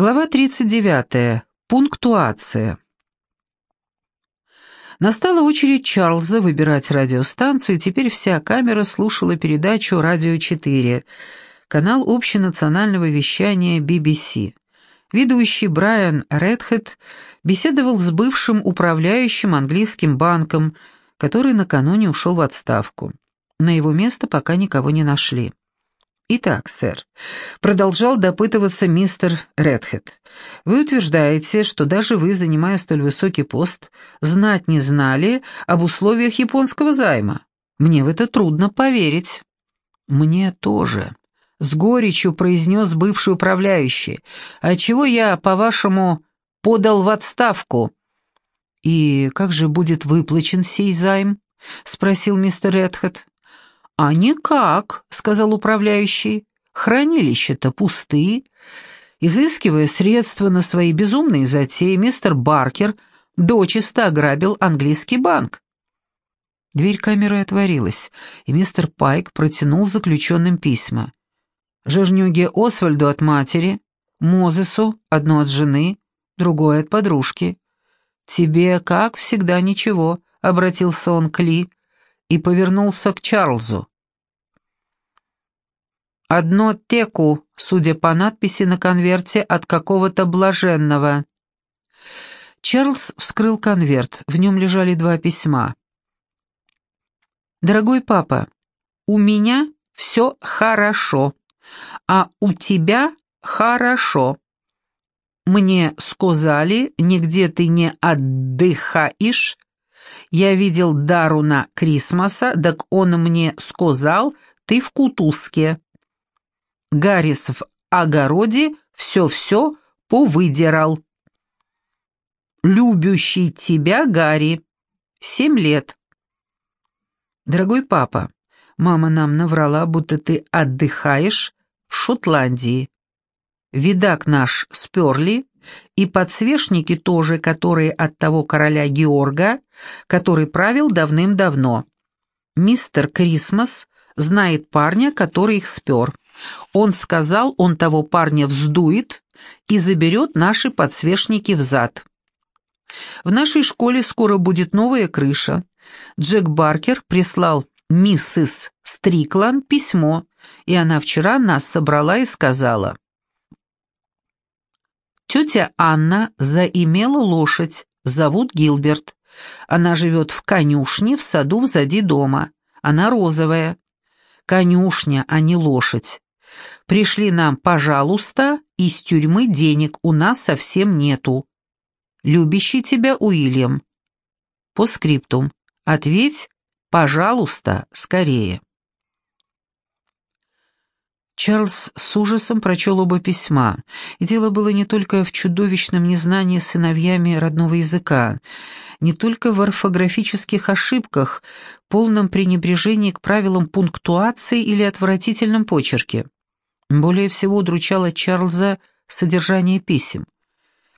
Глава 39. Пунктуация. Настала очередь Чарльза выбирать радиостанцию, и теперь вся камера слушала передачу «Радио 4», канал общенационального вещания BBC. Ведущий Брайан Редхед беседовал с бывшим управляющим английским банком, который накануне ушел в отставку. На его место пока никого не нашли. «Итак, сэр», — продолжал допытываться мистер Редхед, «вы утверждаете, что даже вы, занимая столь высокий пост, знать не знали об условиях японского займа. Мне в это трудно поверить». «Мне тоже», — с горечью произнес бывший управляющий. «А чего я, по-вашему, подал в отставку?» «И как же будет выплачен сей займ?» — спросил мистер Редхед. «А никак», — сказал управляющий. «Хранилища-то пустые». Изыскивая средства на свои безумные затеи, мистер Баркер дочисто ограбил английский банк. Дверь камеры отворилась, и мистер Пайк протянул заключенным письма. Жирнюге Освальду от матери, Мозесу, одно от жены, другое от подружки. «Тебе, как всегда, ничего», — обратился он к Ли и повернулся к Чарльзу. Одно теку, судя по надписи на конверте от какого-то блаженного. Чарльз вскрыл конверт, в нем лежали два письма. «Дорогой папа, у меня все хорошо, а у тебя хорошо. Мне сказали, нигде ты не отдыхаешь. Я видел Даруна Крисмаса, так он мне сказал, ты в Кутузке. Гаррис в огороде все-все повыдирал. Любящий тебя Гарри. Семь лет. Дорогой папа, мама нам наврала, будто ты отдыхаешь в Шотландии. Видак наш сперли, и подсвечники тоже, которые от того короля Георга, который правил давным-давно. Мистер Крисмас знает парня, который их спер. Он сказал, он того парня вздует и заберет наши подсвечники взад. В нашей школе скоро будет новая крыша. Джек Баркер прислал миссис Стриклан письмо, и она вчера нас собрала и сказала. Тетя Анна заимела лошадь, зовут Гилберт. Она живет в конюшне в саду взади дома. Она розовая. Конюшня, а не лошадь. Пришли нам, пожалуйста, из тюрьмы денег у нас совсем нету. Любящий тебя Уильям. По скриптум. Ответь, пожалуйста, скорее. Чарльз с ужасом прочел оба письма, и дело было не только в чудовищном незнании сыновьями родного языка, не только в орфографических ошибках, полном пренебрежении к правилам пунктуации или отвратительном почерке. Более всего удручало Чарльза содержание писем.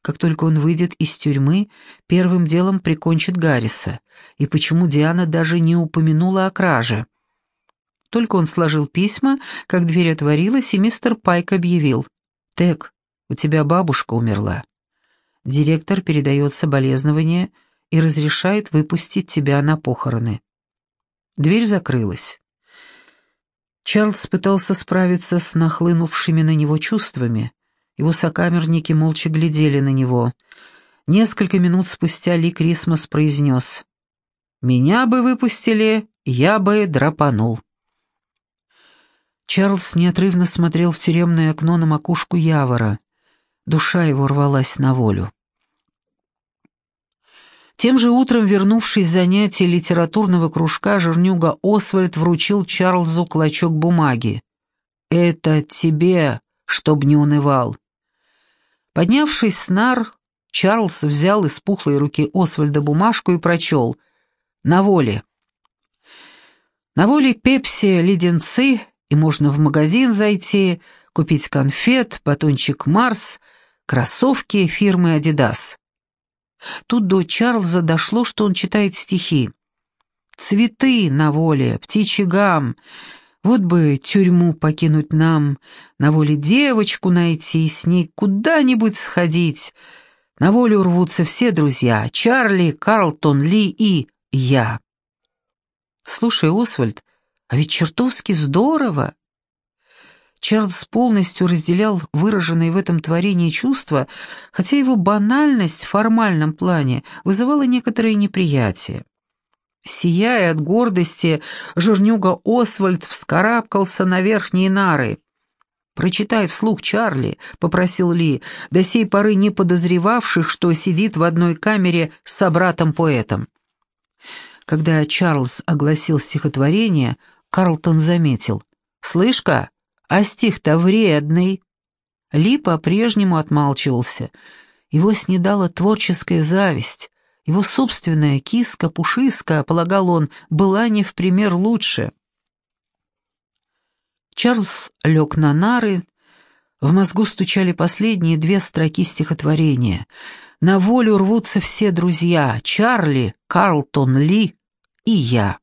Как только он выйдет из тюрьмы, первым делом прикончит Гарриса. И почему Диана даже не упомянула о краже? Только он сложил письма, как дверь отворилась, и мистер Пайк объявил. «Тек, у тебя бабушка умерла. Директор передает соболезнования и разрешает выпустить тебя на похороны». Дверь закрылась. Чарльз пытался справиться с нахлынувшими на него чувствами. Его сокамерники молча глядели на него. Несколько минут спустя Ли Крисмас произнес «Меня бы выпустили, я бы драпанул». Чарльз неотрывно смотрел в тюремное окно на макушку Явора. Душа его рвалась на волю. Тем же утром, вернувшись с занятий литературного кружка, жирнюга Освальд вручил Чарльзу клочок бумаги. «Это тебе, чтоб не унывал». Поднявшись с нар, Чарльз взял из пухлой руки Освальда бумажку и прочел «На воле». На воле пепси леденцы, и можно в магазин зайти, купить конфет, батончик Марс, кроссовки фирмы Адидас. Тут до Чарльза дошло, что он читает стихи. «Цветы на воле, птичий гам, Вот бы тюрьму покинуть нам, на воле девочку найти и с ней куда-нибудь сходить. На волю рвутся все друзья — Чарли, Карлтон, Ли и я. Слушай, Освальд, а ведь чертовски здорово. Чарльз полностью разделял выраженные в этом творении чувства, хотя его банальность в формальном плане вызывала некоторое неприятие. Сияя от гордости, жирнюга Освальд вскарабкался на верхние нары. «Прочитай вслух, Чарли», — попросил Ли, до сей поры не подозревавших, что сидит в одной камере с собратом-поэтом. Когда Чарльз огласил стихотворение, Карлтон заметил. «Слышь-ка, а стих-то вредный». Ли по-прежнему отмалчивался. Его снедала творческая зависть. Его собственная киска-пушиска, полагал он, была не в пример лучше. Чарльз лег на нары. В мозгу стучали последние две строки стихотворения. «На волю рвутся все друзья — Чарли, Карлтон, Ли и я».